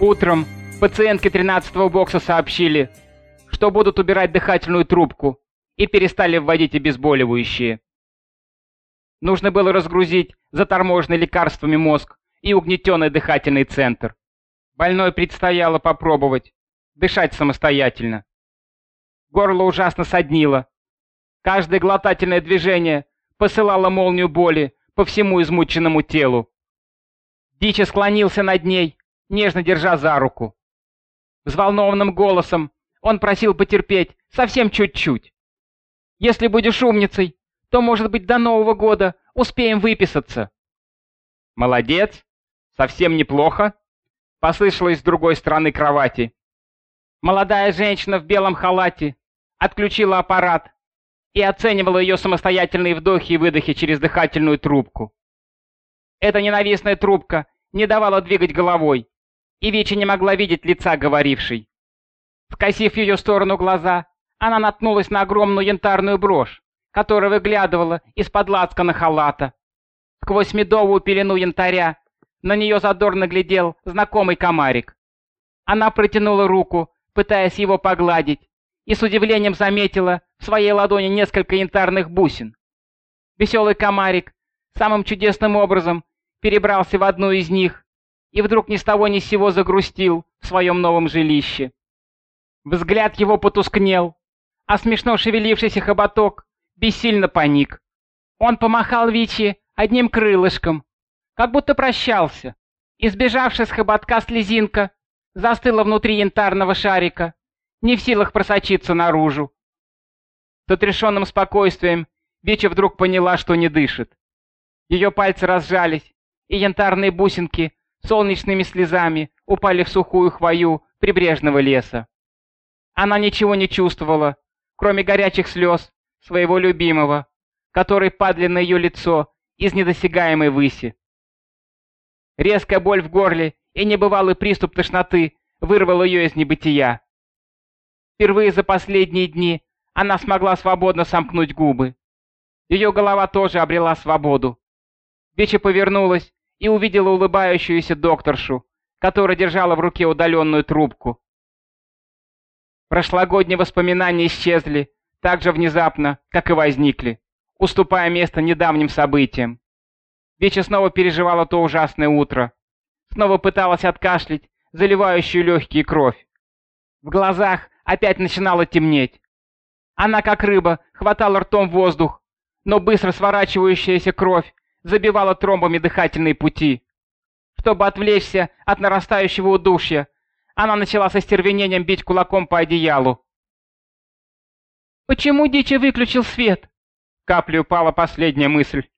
Утром пациентке 13-го бокса сообщили, что будут убирать дыхательную трубку и перестали вводить обезболивающие. Нужно было разгрузить заторможенный лекарствами мозг и угнетенный дыхательный центр. Больной предстояло попробовать дышать самостоятельно. Горло ужасно соднило. Каждое глотательное движение посылало молнию боли по всему измученному телу. Дичи склонился над ней, нежно держа за руку. Взволнованным голосом он просил потерпеть совсем чуть-чуть. «Если будешь умницей, то, может быть, до Нового года успеем выписаться». «Молодец! Совсем неплохо!» — послышалось с другой стороны кровати. Молодая женщина в белом халате отключила аппарат и оценивала ее самостоятельные вдохи и выдохи через дыхательную трубку. Эта ненавистная трубка не давала двигать головой, и Вичи не могла видеть лица говорившей. Скосив ее сторону глаза, она наткнулась на огромную янтарную брошь, которая выглядывала из-под лацкана халата. Сквозь медовую пелену янтаря на нее задорно глядел знакомый комарик. Она протянула руку, пытаясь его погладить, и с удивлением заметила в своей ладони несколько янтарных бусин. Веселый комарик самым чудесным образом перебрался в одну из них и вдруг ни с того ни с сего загрустил в своем новом жилище. Взгляд его потускнел, а смешно шевелившийся хоботок бессильно поник. Он помахал Вичи одним крылышком, как будто прощался, и сбежавшая с хоботка слезинка застыла внутри янтарного шарика не в силах просочиться наружу. С отрешенным спокойствием Бича вдруг поняла, что не дышит. Ее пальцы разжались, и янтарные бусинки солнечными слезами упали в сухую хвою прибрежного леса. Она ничего не чувствовала, кроме горячих слез своего любимого, который падали на ее лицо из недосягаемой выси. Резкая боль в горле и небывалый приступ тошноты вырвал ее из небытия. Впервые за последние дни она смогла свободно сомкнуть губы. Ее голова тоже обрела свободу. Бича повернулась и увидела улыбающуюся докторшу, которая держала в руке удаленную трубку. Прошлогодние воспоминания исчезли так же внезапно, как и возникли, уступая место недавним событиям. Бича снова переживала то ужасное утро. Снова пыталась откашлять заливающую легкие кровь. В глазах опять начинало темнеть. Она, как рыба, хватала ртом воздух, но быстро сворачивающаяся кровь забивала тромбами дыхательные пути. Чтобы отвлечься от нарастающего удушья, она начала со стервенением бить кулаком по одеялу. «Почему Дичи выключил свет?» Каплей упала последняя мысль.